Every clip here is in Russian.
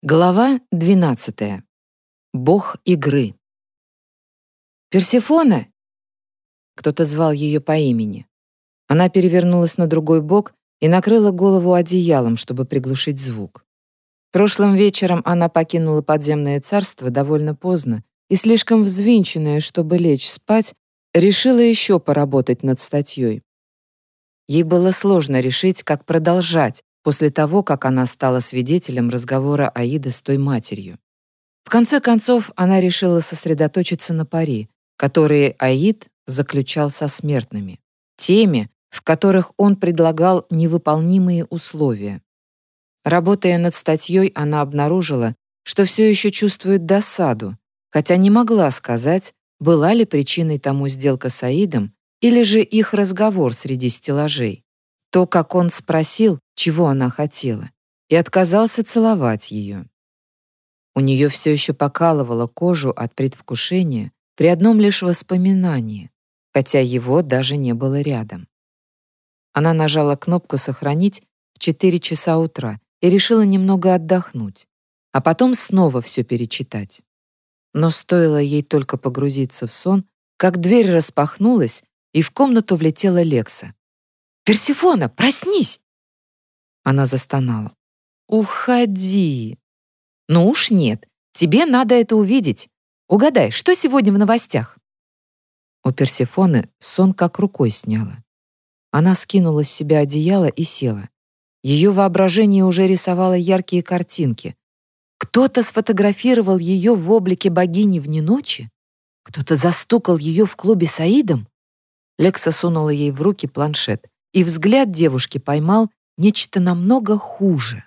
Глава 12. Бог игры. «Персефона!» Кто-то звал ее по имени. Она перевернулась на другой бок и накрыла голову одеялом, чтобы приглушить звук. Прошлым вечером она покинула подземное царство довольно поздно и, слишком взвинченная, чтобы лечь спать, решила еще поработать над статьей. Ей было сложно решить, как продолжать, после того, как она стала свидетелем разговора Аиды с той матерью. В конце концов, она решила сосредоточиться на пари, которые Аид заключал со смертными, теми, в которых он предлагал невыполнимые условия. Работая над статьей, она обнаружила, что все еще чувствует досаду, хотя не могла сказать, была ли причиной тому сделка с Аидом или же их разговор среди стеллажей. То, как он спросил, чего она хотела, и отказался целовать ее. У нее все еще покалывало кожу от предвкушения при одном лишь воспоминании, хотя его даже не было рядом. Она нажала кнопку «Сохранить» в 4 часа утра и решила немного отдохнуть, а потом снова все перечитать. Но стоило ей только погрузиться в сон, как дверь распахнулась, и в комнату влетела Лекса. «Персифона, проснись!» Она застонала. «Уходи!» «Ну уж нет, тебе надо это увидеть. Угадай, что сегодня в новостях?» У Персифоны сон как рукой сняла. Она скинула с себя одеяло и села. Ее воображение уже рисовало яркие картинки. Кто-то сфотографировал ее в облике богини вне ночи? Кто-то застукал ее в клубе с Аидом? Лекса сунула ей в руки планшет и взгляд девушки поймал нечто намного хуже.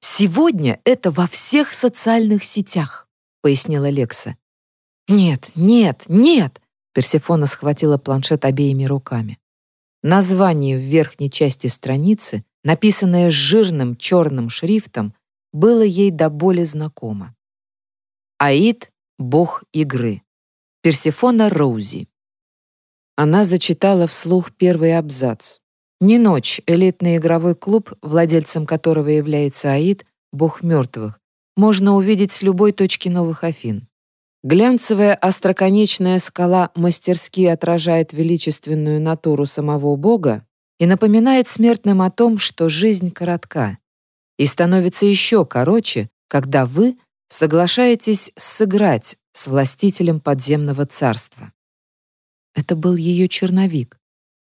«Сегодня это во всех социальных сетях», — пояснила Лекса. «Нет, нет, нет!» — Персефона схватила планшет обеими руками. Название в верхней части страницы, написанное жирным черным шрифтом, было ей до боли знакомо. Аид — бог игры. Персефона Роузи. Она зачитала вслух первый абзац. «Не ночь» — элитный игровой клуб, владельцем которого является Аид, бог мертвых, можно увидеть с любой точки Новых Афин. Глянцевая остроконечная скала мастерски отражает величественную натуру самого бога и напоминает смертным о том, что жизнь коротка и становится еще короче, когда вы соглашаетесь сыграть с властителем подземного царства. Это был ее черновик.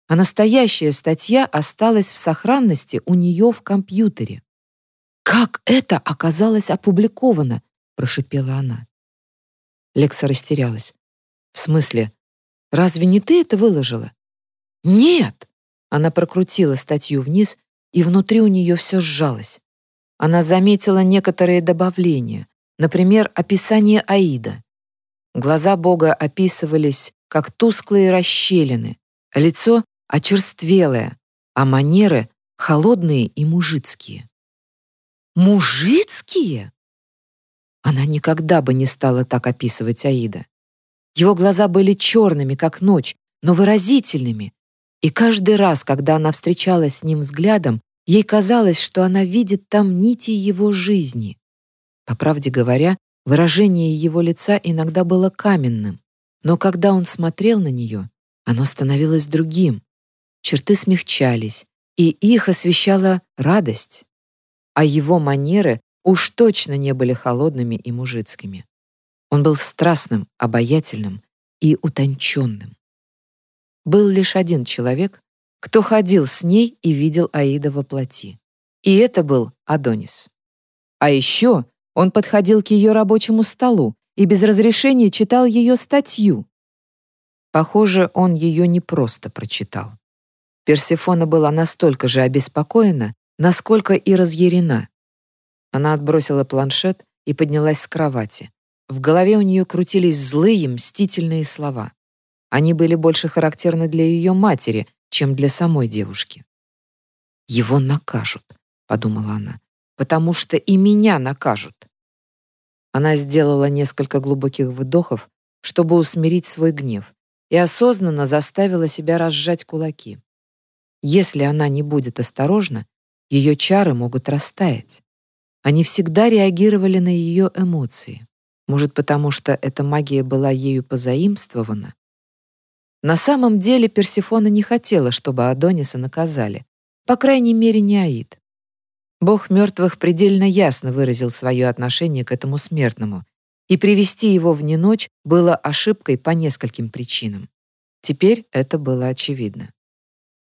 А настоящая статья осталась в сохранности у нее в компьютере. «Как это оказалось опубликовано?» — прошипела она. Лекса растерялась. «В смысле? Разве не ты это выложила?» «Нет!» Она прокрутила статью вниз, и внутри у нее все сжалось. Она заметила некоторые добавления, например, описание Аида. Глаза Бога описывались как тусклые расщелины, лицо очерствелое, а манеры холодные и мужицкие. Мужицкие? Она никогда бы не стала так описывать Аида. Его глаза были черными, как ночь, но выразительными. И каждый раз, когда она встречалась с ним взглядом, ей казалось, что она видит там нити его жизни. По правде говоря, выражение его лица иногда было каменным, но когда он смотрел на нее, оно становилось другим. Черты смягчались, и их освещала радость. А его манеры уж точно не были холодными и мужицкими. Он был страстным, обаятельным и утонченным. Был лишь один человек, кто ходил с ней и видел Аида во плоти. И это был Адонис. А еще он подходил к ее рабочему столу и без разрешения читал ее статью. Похоже, он ее не просто прочитал. Персефона была настолько же обеспокоена, насколько и разъярена. Она отбросила планшет и поднялась с кровати. В голове у нее крутились злые, мстительные слова. Они были больше характерны для ее матери, чем для самой девушки. «Его накажут», — подумала она, «потому что и меня накажут». Она сделала несколько глубоких вдохов, чтобы усмирить свой гнев, и осознанно заставила себя разжать кулаки. Если она не будет осторожна, ее чары могут растаять. они всегда реагировали на ее эмоции. Может, потому что эта магия была ею позаимствована? На самом деле Персифона не хотела, чтобы Адониса наказали. По крайней мере, не Аид. Бог мертвых предельно ясно выразил свое отношение к этому смертному, и привести его в неночь было ошибкой по нескольким причинам. Теперь это было очевидно.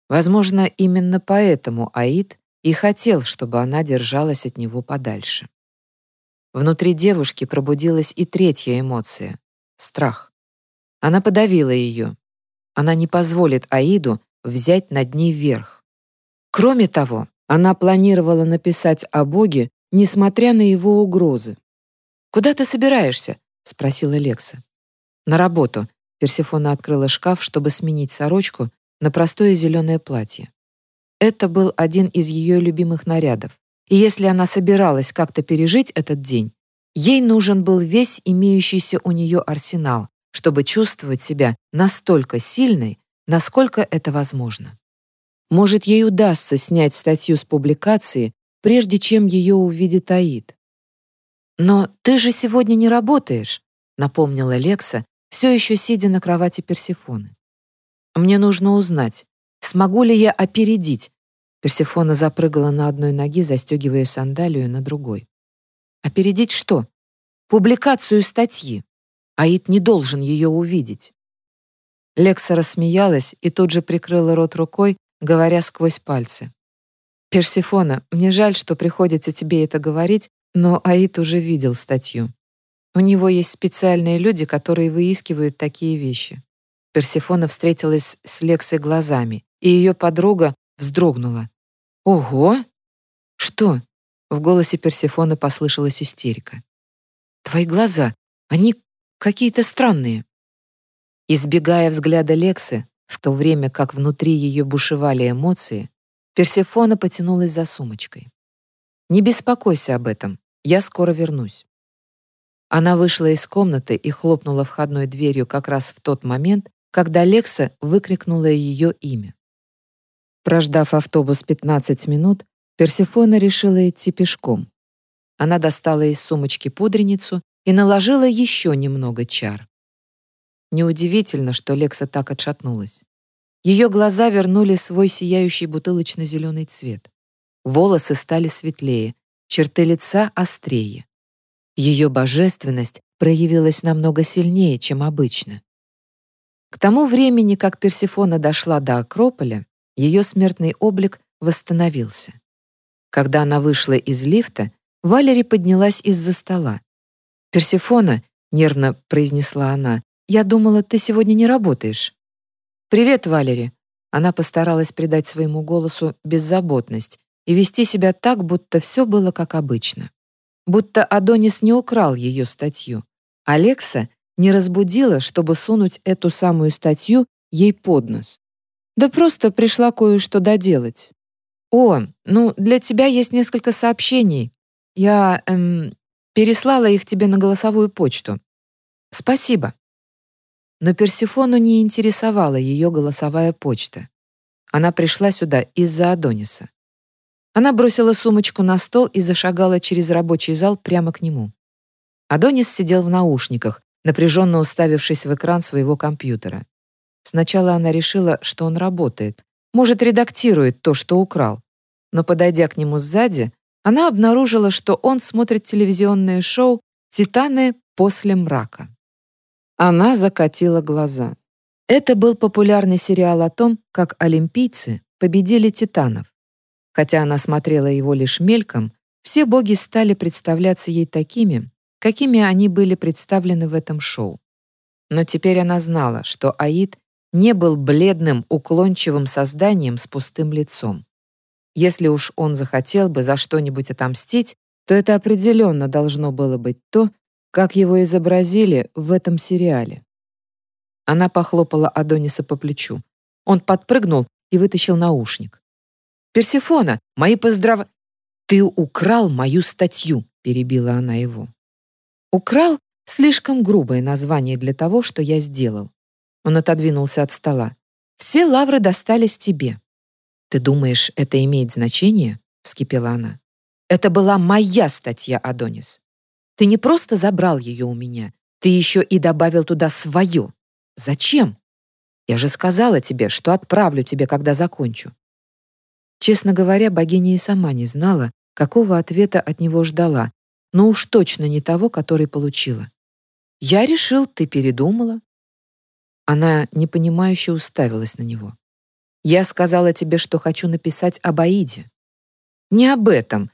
Возможно, именно поэтому Аид и хотел, чтобы она держалась от него подальше. Внутри девушки пробудилась и третья эмоция — страх. Она подавила ее. Она не позволит Аиду взять над ней верх. Кроме того, она планировала написать о Боге, несмотря на его угрозы. «Куда ты собираешься?» — спросила Лекса. «На работу». Персифона открыла шкаф, чтобы сменить сорочку на простое зеленое платье. Это был один из ее любимых нарядов. И если она собиралась как-то пережить этот день, ей нужен был весь имеющийся у нее арсенал, чтобы чувствовать себя настолько сильной, насколько это возможно. Может, ей удастся снять статью с публикации, прежде чем ее увидит Аид. «Но ты же сегодня не работаешь», — напомнила Лекса, все еще сидя на кровати Персифоны. «Мне нужно узнать, смогу ли я опередить Персефона запрыгала на одной ноге, застегивая сандалию на другой. «Опередить что? Публикацию статьи. Аид не должен ее увидеть». Лекса рассмеялась и тут же прикрыла рот рукой, говоря сквозь пальцы. «Персифона, мне жаль, что приходится тебе это говорить, но Аид уже видел статью. У него есть специальные люди, которые выискивают такие вещи». Персифона встретилась с Лексой глазами, и ее подруга вздрогнула. «Ого!» «Что?» — в голосе Персефоны послышалась истерика. «Твои глаза, они какие-то странные». Избегая взгляда Лексы, в то время как внутри ее бушевали эмоции, Персефона потянулась за сумочкой. «Не беспокойся об этом, я скоро вернусь». Она вышла из комнаты и хлопнула входной дверью как раз в тот момент, когда Лекса выкрикнула ее имя. Прождав автобус 15 минут, Персефона решила идти пешком. Она достала из сумочки пудреницу и наложила еще немного чар. Неудивительно, что Лекса так отшатнулась. Ее глаза вернули свой сияющий бутылочно-зеленый цвет. Волосы стали светлее, черты лица острее. Ее божественность проявилась намного сильнее, чем обычно. К тому времени, как Персефона дошла до Акрополя, ее смертный облик восстановился. Когда она вышла из лифта, Валери поднялась из-за стола. «Персифона», — нервно произнесла она, — «я думала, ты сегодня не работаешь». «Привет, Валери». Она постаралась придать своему голосу беззаботность и вести себя так, будто все было как обычно. Будто Адонис не украл ее статью. Алекса не разбудила, чтобы сунуть эту самую статью ей под нос. Да просто пришла кое-что доделать. О, ну, для тебя есть несколько сообщений. Я, эм, переслала их тебе на голосовую почту. Спасибо. Но Персифону не интересовала ее голосовая почта. Она пришла сюда из-за Адониса. Она бросила сумочку на стол и зашагала через рабочий зал прямо к нему. Адонис сидел в наушниках, напряженно уставившись в экран своего компьютера. Сначала она решила, что он работает, может, редактирует то, что украл. Но, подойдя к нему сзади, она обнаружила, что он смотрит телевизионное шоу «Титаны после мрака». Она закатила глаза. Это был популярный сериал о том, как олимпийцы победили титанов. Хотя она смотрела его лишь мельком, все боги стали представляться ей такими, какими они были представлены в этом шоу. Но теперь она знала, что Аид не был бледным, уклончивым созданием с пустым лицом. Если уж он захотел бы за что-нибудь отомстить, то это определенно должно было быть то, как его изобразили в этом сериале. Она похлопала Адониса по плечу. Он подпрыгнул и вытащил наушник. «Персифона, мои поздрав...» «Ты украл мою статью», — перебила она его. «Украл» — слишком грубое название для того, что я сделал. Он отодвинулся от стола. «Все лавры достались тебе». «Ты думаешь, это имеет значение?» — вскипела она. Это была моя статья, Адонис. Ты не просто забрал ее у меня, ты еще и добавил туда свое. Зачем? Я же сказала тебе, что отправлю тебе, когда закончу. Честно говоря, богиня и сама не знала, какого ответа от него ждала, но уж точно не того, который получила. «Я решил, ты передумала». Она непонимающе уставилась на него. «Я сказала тебе, что хочу написать об Аиде». «Не об этом.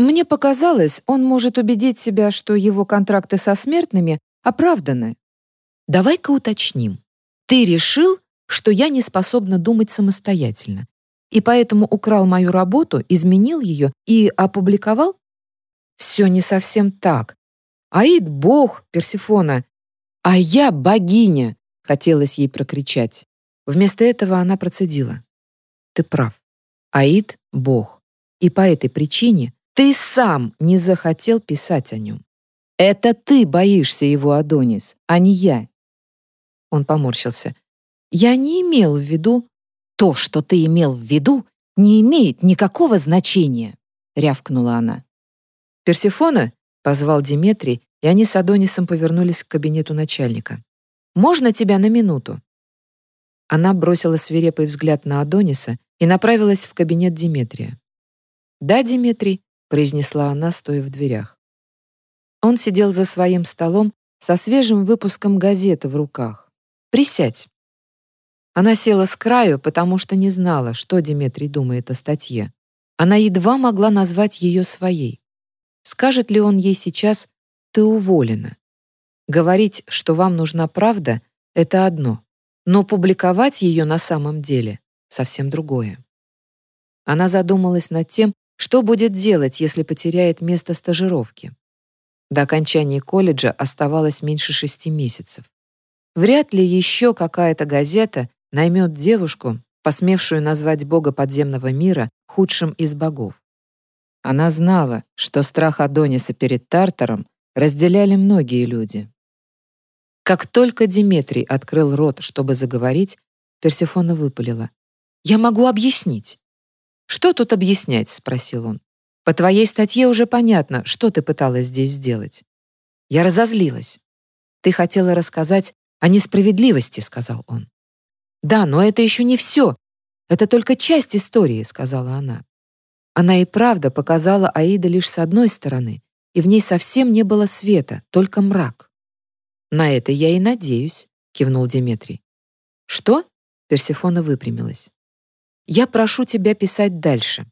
Мне показалось, он может убедить себя, что его контракты со смертными оправданы. Давай-ка уточним. Ты решил, что я не способна думать самостоятельно, и поэтому украл мою работу, изменил ее и опубликовал? Все не совсем так. Аид — бог, Персифона, а я богиня, хотелось ей прокричать. Вместо этого она процедила. Ты прав. Аид — бог. И по этой причине ты сам не захотел писать о нем. Это ты боишься его, Адонис, а не я. Он поморщился. Я не имел в виду «То, что ты имел в виду, не имеет никакого значения», — рявкнула она. «Персифона?» — позвал Диметрий, и они с Адонисом повернулись к кабинету начальника. «Можно тебя на минуту?» Она бросила свирепый взгляд на Адониса и направилась в кабинет Диметрия. «Да, Диметрий», — произнесла она, стоя в дверях. Он сидел за своим столом со свежим выпуском газеты в руках. «Присядь». Она села с краю, потому что не знала, что Диметрий думает о статье. Она едва могла назвать ее своей. Скажет ли он ей сейчас «ты уволена»? Говорить, что вам нужна правда, это одно, но публиковать ее на самом деле — совсем другое. Она задумалась над тем, что будет делать, если потеряет место стажировки. До окончания колледжа оставалось меньше шести месяцев. Вряд ли еще какая-то газета наймет девушку, посмевшую назвать бога подземного мира худшим из богов. Она знала, что страх Адониса перед Тартаром разделяли многие люди. Как только Диметрий открыл рот, чтобы заговорить, Персефона выпалила. «Я могу объяснить». «Что тут объяснять?» — спросил он. «По твоей статье уже понятно, что ты пыталась здесь сделать». Я разозлилась. «Ты хотела рассказать о несправедливости», — сказал он. «Да, но это еще не все. Это только часть истории», — сказала она. Она и правда показала Аида лишь с одной стороны, и в ней совсем не было света, только мрак. «На это я и надеюсь», — кивнул Диметрий. «Что?» — Персефона выпрямилась. «Я прошу тебя писать дальше».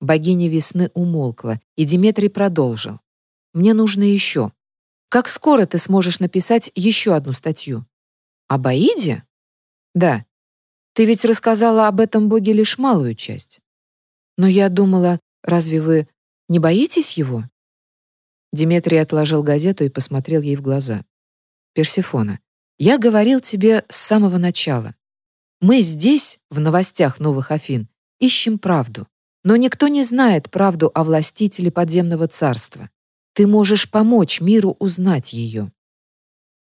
Богиня весны умолкла, и Диметрий продолжил. «Мне нужно еще. Как скоро ты сможешь написать еще одну статью?» «Об Аиде?» «Да. Ты ведь рассказала об этом боге лишь малую часть. Но я думала, разве вы не боитесь его? Диметрий отложил газету и посмотрел ей в глаза. Персефона, я говорил тебе с самого начала. Мы здесь, в новостях Новых Афин, ищем правду. Но никто не знает правду о властителе подземного царства. Ты можешь помочь миру узнать ее.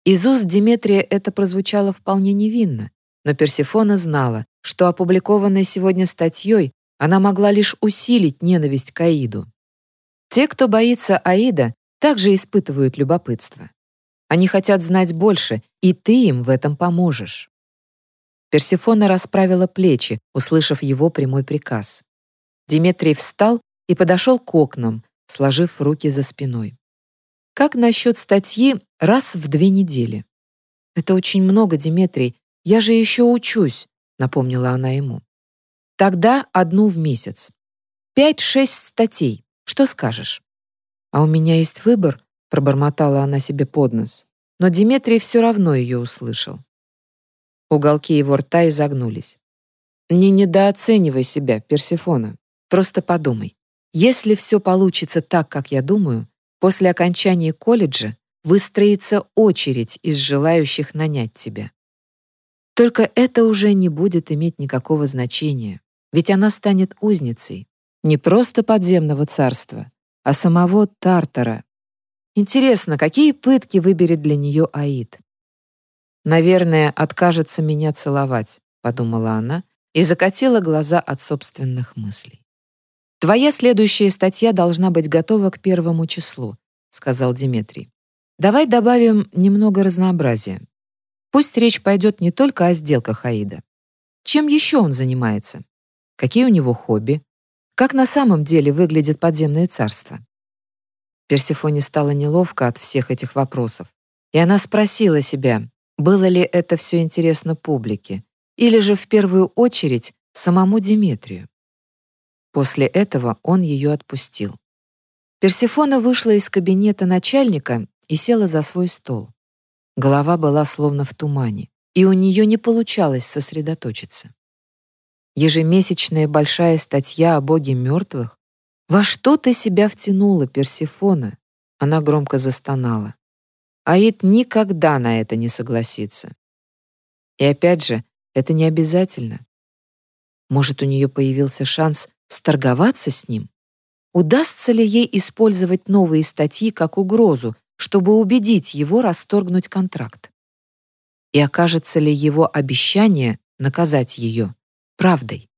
Из уст Диметрия это прозвучало вполне невинно, но Персефона знала, что опубликованной сегодня статьей она могла лишь усилить ненависть к Аиду. Те, кто боится Аида, также испытывают любопытство. Они хотят знать больше, и ты им в этом поможешь. Персефона расправила плечи, услышав его прямой приказ. Диметрий встал и подошел к окнам, сложив руки за спиной. Как насчет статьи раз в две недели? Это очень много, Диметрий, «Я же еще учусь», — напомнила она ему. «Тогда одну в месяц. Пять-шесть статей. Что скажешь?» «А у меня есть выбор», — пробормотала она себе под нос. Но Диметрий все равно ее услышал. Уголки его рта изогнулись. «Не недооценивай себя, Персефона. Просто подумай. Если все получится так, как я думаю, после окончания колледжа выстроится очередь из желающих нанять тебя. Только это уже не будет иметь никакого значения, ведь она станет узницей не просто подземного царства, а самого Тартара. Интересно, какие пытки выберет для нее Аид? «Наверное, откажется меня целовать», — подумала она и закатила глаза от собственных мыслей. «Твоя следующая статья должна быть готова к первому числу», — сказал Дмитрий. «Давай добавим немного разнообразия. Пусть речь пойдет не только о сделках Аида. Чем еще он занимается? Какие у него хобби? Как на самом деле выглядит подземное царство?» Персефоне стало неловко от всех этих вопросов. И она спросила себя, было ли это все интересно публике, или же в первую очередь самому Диметрию. После этого он ее отпустил. Персефона вышла из кабинета начальника и села за свой стол. Голова была словно в тумане, и у нее не получалось сосредоточиться. Ежемесячная большая статья о боге мертвых? Во что ты себя втянула, Персефона? Она громко застонала. Аид никогда на это не согласится. И опять же, это не обязательно. Может, у нее появился шанс сторговаться с ним? Удастся ли ей использовать новые статьи как угрозу, чтобы убедить его расторгнуть контракт? И окажется ли его обещание наказать ее правдой?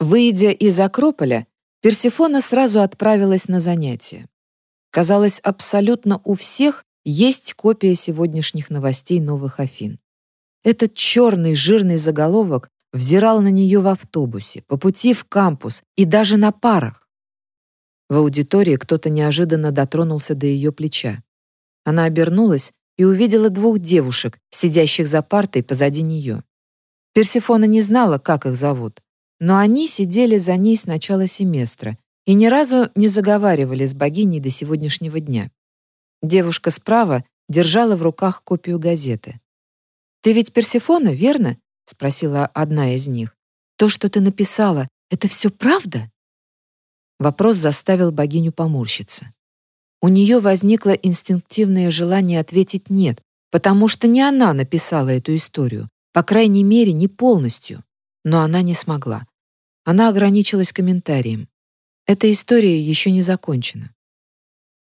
Выйдя из Акрополя, Персефона сразу отправилась на занятия. Казалось, абсолютно у всех есть копия сегодняшних новостей Новых Афин. Этот черный жирный заголовок взирал на нее в автобусе, по пути в кампус и даже на парах. В аудитории кто-то неожиданно дотронулся до ее плеча. Она обернулась и увидела двух девушек, сидящих за партой позади нее. Персифона не знала, как их зовут, но они сидели за ней с начала семестра и ни разу не заговаривали с богиней до сегодняшнего дня. Девушка справа держала в руках копию газеты. «Ты ведь Персифона, верно?» — спросила одна из них. «То, что ты написала, это все правда?» Вопрос заставил богиню поморщиться. У нее возникло инстинктивное желание ответить «нет», потому что не она написала эту историю, по крайней мере, не полностью. Но она не смогла. Она ограничилась комментарием. Эта история еще не закончена.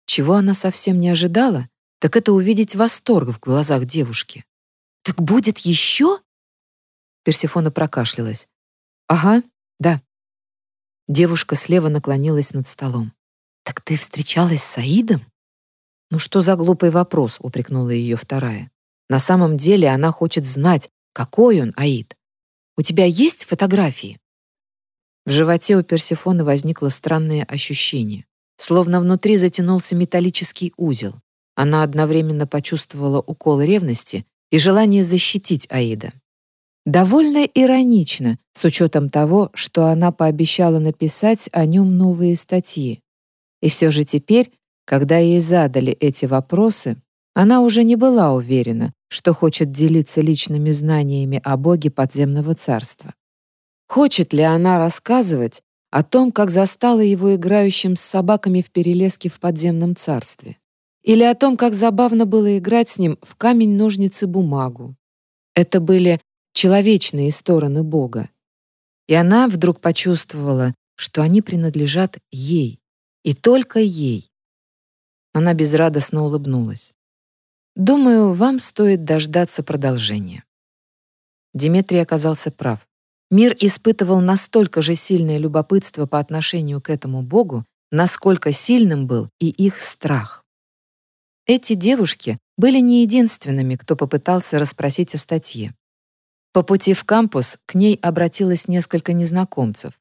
Чего она совсем не ожидала, так это увидеть восторг в глазах девушки. «Так будет еще?» Персифона прокашлялась. «Ага, да». Девушка слева наклонилась над столом. «Так ты встречалась с Саидом?» «Ну что за глупый вопрос?» — упрекнула ее вторая. «На самом деле она хочет знать, какой он, Аид. У тебя есть фотографии?» В животе у Персефоны возникло странное ощущение, словно внутри затянулся металлический узел. Она одновременно почувствовала укол ревности и желание защитить Аида. Довольно иронично, с учетом того, что она пообещала написать о нем новые статьи. И все же теперь, когда ей задали эти вопросы, она уже не была уверена, что хочет делиться личными знаниями о боге подземного царства. Хочет ли она рассказывать о том, как застала его играющим с собаками в перелеске в подземном царстве? Или о том, как забавно было играть с ним в камень-ножницы-бумагу? Это были человечные стороны Бога. И она вдруг почувствовала, что они принадлежат ей, и только ей. Она безрадостно улыбнулась. «Думаю, вам стоит дождаться продолжения». Дмитрий оказался прав. Мир испытывал настолько же сильное любопытство по отношению к этому богу, насколько сильным был и их страх. Эти девушки были не единственными, кто попытался расспросить о статье. По пути в кампус к ней обратилось несколько незнакомцев.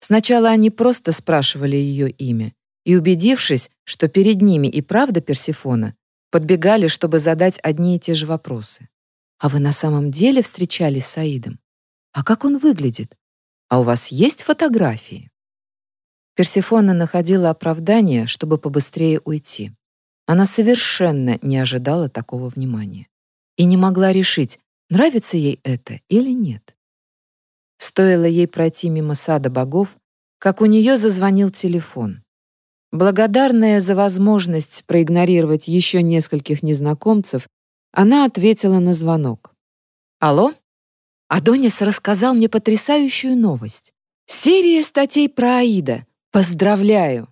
Сначала они просто спрашивали ее имя, и, убедившись, что перед ними и правда Персифона, подбегали, чтобы задать одни и те же вопросы. «А вы на самом деле встречались с Аидом? А как он выглядит? А у вас есть фотографии? Персефона находила оправдание, чтобы побыстрее уйти. Она совершенно не ожидала такого внимания и не могла решить, нравится ей это или нет. Стоило ей пройти мимо сада богов, как у нее зазвонил телефон. Благодарная за возможность проигнорировать еще нескольких незнакомцев, она ответила на звонок. «Алло?» Адонис рассказал мне потрясающую новость. Серия статей про Аида. Поздравляю!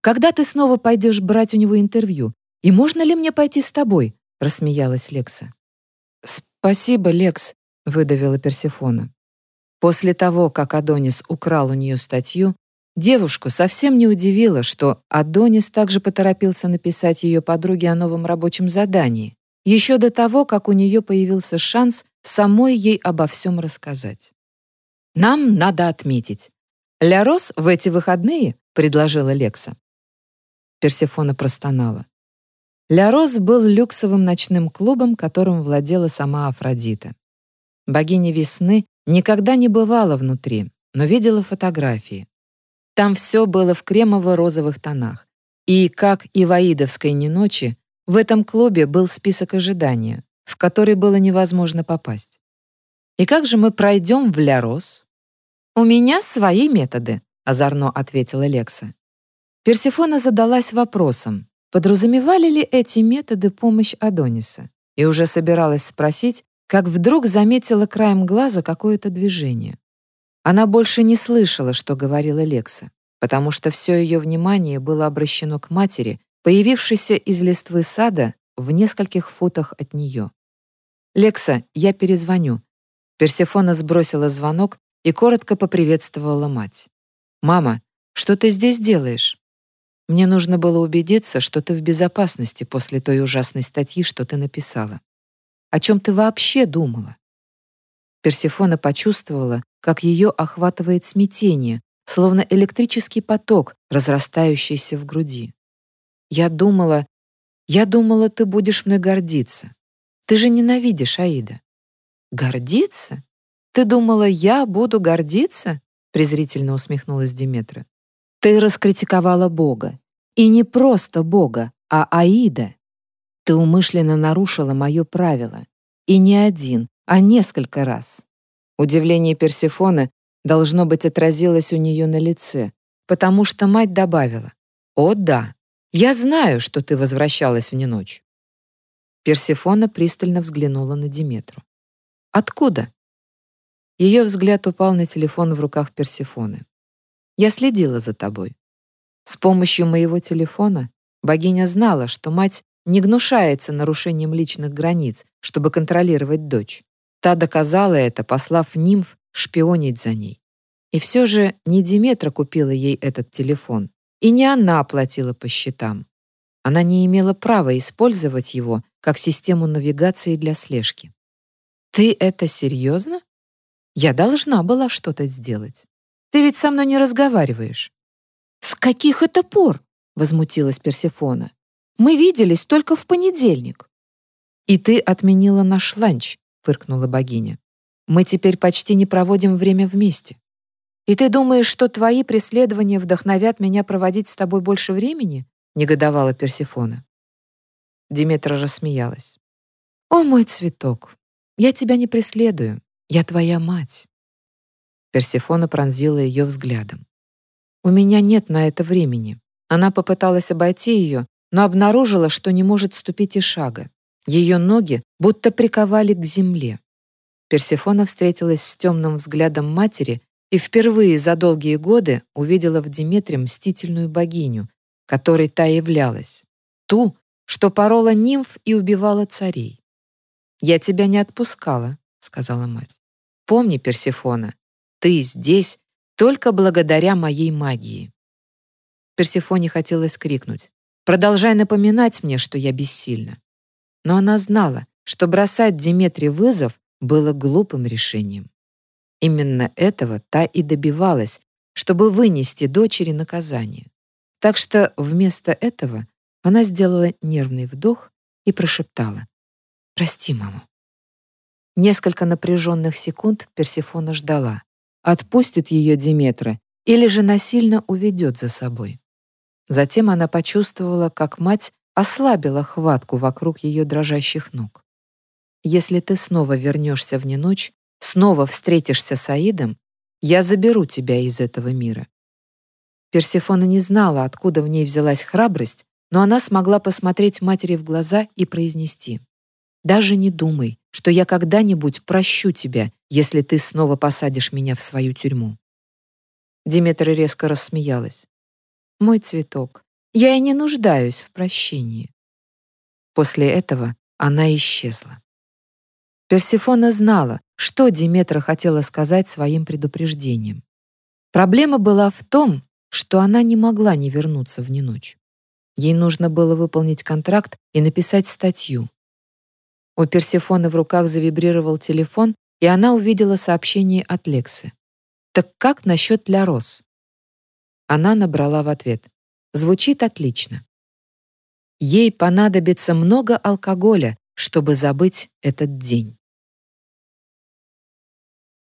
Когда ты снова пойдешь брать у него интервью? И можно ли мне пойти с тобой? Рассмеялась Лекса. Спасибо, Лекс, выдавила Персефона. После того, как Адонис украл у нее статью, девушку совсем не удивило, что Адонис также поторопился написать ее подруге о новом рабочем задании, еще до того, как у нее появился шанс самой ей обо всем рассказать. «Нам надо отметить. Ля Рос в эти выходные», — предложила Лекса. Персефона простонала. Ля Роз был люксовым ночным клубом, которым владела сама Афродита. Богиня весны никогда не бывала внутри, но видела фотографии. Там все было в кремово-розовых тонах. И, как и в Аидовской неночи, в этом клубе был список ожидания, в который было невозможно попасть. «И как же мы пройдем в Ля Роз?» «У меня свои методы», — озорно ответила Лекса. Персифона задалась вопросом, подразумевали ли эти методы помощь Адониса, и уже собиралась спросить, как вдруг заметила краем глаза какое-то движение. Она больше не слышала, что говорила Лекса, потому что все ее внимание было обращено к матери, появившейся из листвы сада в нескольких футах от нее. «Лекса, я перезвоню». Персефона сбросила звонок и коротко поприветствовала мать. «Мама, что ты здесь делаешь?» Мне нужно было убедиться, что ты в безопасности после той ужасной статьи, что ты написала. О чем ты вообще думала? Персефона почувствовала, как ее охватывает смятение, словно электрический поток, разрастающийся в груди. Я думала, я думала, ты будешь мной гордиться. Ты же ненавидишь Аида. Гордиться? Ты думала, я буду гордиться? презрительно усмехнулась Диметра. Ты раскритиковала Бога. И не просто Бога, а Аида. Ты умышленно нарушила мое правило. И не один, а несколько раз. Удивление Персефоны должно быть отразилось у нее на лице, потому что мать добавила, «О да, я знаю, что ты возвращалась в ночь». Персефона пристально взглянула на Диметру. «Откуда?» Ее взгляд упал на телефон в руках Персефоны. Я следила за тобой. С помощью моего телефона богиня знала, что мать не гнушается нарушением личных границ, чтобы контролировать дочь. Та доказала это, послав нимф шпионить за ней. И все же не Диметра купила ей этот телефон, и не она оплатила по счетам. Она не имела права использовать его как систему навигации для слежки. «Ты это серьезно? Я должна была что-то сделать. Ты ведь со мной не разговариваешь». «С каких это пор?» — возмутилась Персефона. «Мы виделись только в понедельник». «И ты отменила наш ланч», — фыркнула богиня. «Мы теперь почти не проводим время вместе. И ты думаешь, что твои преследования вдохновят меня проводить с тобой больше времени?» — негодовала Персефона. Диметра рассмеялась. «О, мой цветок, я тебя не преследую, я твоя мать». Персефона пронзила ее взглядом. «У меня нет на это времени». Она попыталась обойти ее, но обнаружила, что не может ступить и шага. Ее ноги будто приковали к земле. Персефона встретилась с темным взглядом матери и впервые за долгие годы увидела в Диметре мстительную богиню, которой та являлась. Ту, что порола нимф и убивала царей. «Я тебя не отпускала», — сказала мать. «Помни, Персефона, ты здесь только благодаря моей магии». Персефоне хотелось крикнуть. «Продолжай напоминать мне, что я бессильна». Но она знала, что бросать Диметре вызов было глупым решением. Именно этого та и добивалась, чтобы вынести дочери наказание. Так что вместо этого она сделала нервный вдох и прошептала «Прости, маму». Несколько напряженных секунд Персефона ждала, отпустит ее Диметра или же насильно уведет за собой. Затем она почувствовала, как мать ослабила хватку вокруг ее дрожащих ног. «Если ты снова вернешься в неночь, снова встретишься с Аидом, я заберу тебя из этого мира». Персефона не знала, откуда в ней взялась храбрость, но она смогла посмотреть матери в глаза и произнести «Даже не думай, что я когда-нибудь прощу тебя, если ты снова посадишь меня в свою тюрьму». Диметра резко рассмеялась. «Мой цветок, я и не нуждаюсь в прощении». После этого она исчезла. Персифона знала, что Диметра хотела сказать своим предупреждением. Проблема была в том, что она не могла не вернуться в неночь. Ей нужно было выполнить контракт и написать статью. У Персифоны в руках завибрировал телефон, и она увидела сообщение от Лексы. «Так как насчет Ля Рос?» Она набрала в ответ. «Звучит отлично». Ей понадобится много алкоголя, чтобы забыть этот день.